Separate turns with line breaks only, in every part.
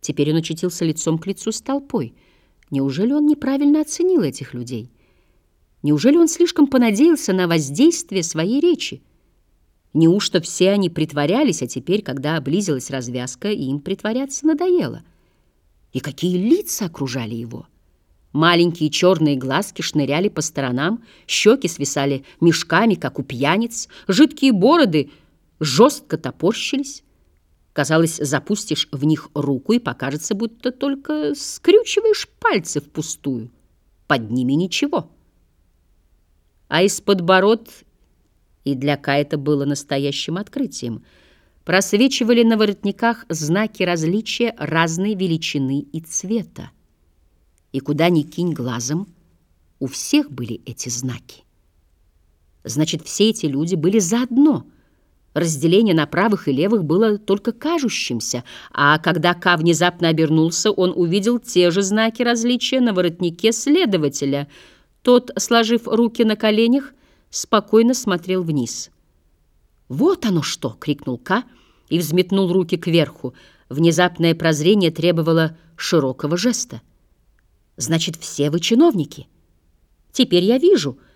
Теперь он очутился лицом к лицу с толпой. Неужели он неправильно оценил этих людей? Неужели он слишком понадеялся на воздействие своей речи? Неужто все они притворялись, а теперь, когда облизилась развязка, им притворяться надоело? И какие лица окружали его? Маленькие черные глазки шныряли по сторонам, щеки свисали мешками, как у пьяниц, жидкие бороды жестко топорщились. Казалось, запустишь в них руку, и покажется, будто только скрючиваешь пальцы впустую. Под ними ничего. А из-под бород, и для Ка это было настоящим открытием, просвечивали на воротниках знаки различия разной величины и цвета. И куда ни кинь глазом, у всех были эти знаки. Значит, все эти люди были заодно — Разделение на правых и левых было только кажущимся, а когда Ка внезапно обернулся, он увидел те же знаки различия на воротнике следователя. Тот, сложив руки на коленях, спокойно смотрел вниз. «Вот оно что!» — крикнул Ка и взметнул руки кверху. Внезапное прозрение требовало широкого жеста. «Значит, все вы чиновники. Теперь я вижу —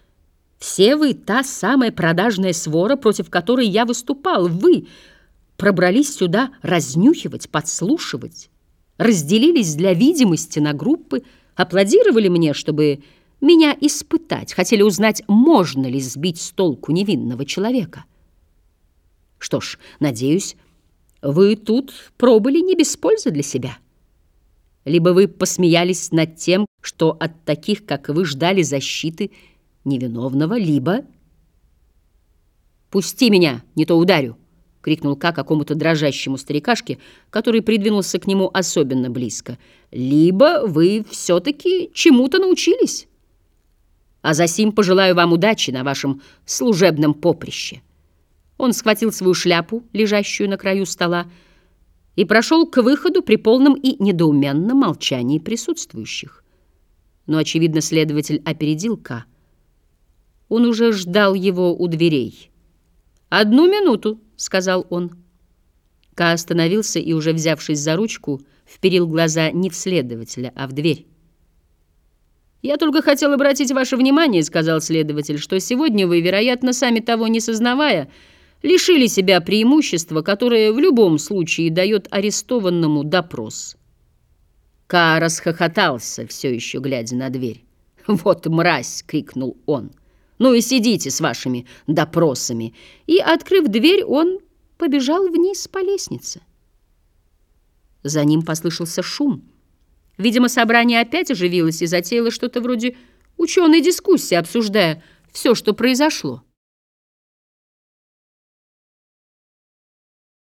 все вы та самая продажная свора, против которой я выступал. Вы пробрались сюда разнюхивать, подслушивать, разделились для видимости на группы, аплодировали мне, чтобы меня испытать, хотели узнать, можно ли сбить с толку невинного человека. Что ж, надеюсь, вы тут пробыли не без пользы для себя. Либо вы посмеялись над тем, что от таких, как вы, ждали защиты – невиновного, либо... «Пусти меня, не то ударю!» — крикнул Ка какому-то дрожащему старикашке, который придвинулся к нему особенно близко. «Либо вы все-таки чему-то научились. А за сим пожелаю вам удачи на вашем служебном поприще». Он схватил свою шляпу, лежащую на краю стола, и прошел к выходу при полном и недоуменном молчании присутствующих. Но, очевидно, следователь опередил Ка. Он уже ждал его у дверей. «Одну минуту», — сказал он. Ка остановился и, уже взявшись за ручку, вперил глаза не в следователя, а в дверь. «Я только хотел обратить ваше внимание», — сказал следователь, «что сегодня вы, вероятно, сами того не сознавая, лишили себя преимущества, которое в любом случае дает арестованному допрос». Ка расхохотался, все еще глядя на дверь. «Вот мразь!» — крикнул он. Ну и сидите с вашими допросами. И, открыв дверь, он побежал вниз по лестнице. За ним послышался шум. Видимо, собрание опять оживилось и затеяло что-то вроде ученой дискуссии, обсуждая все, что произошло.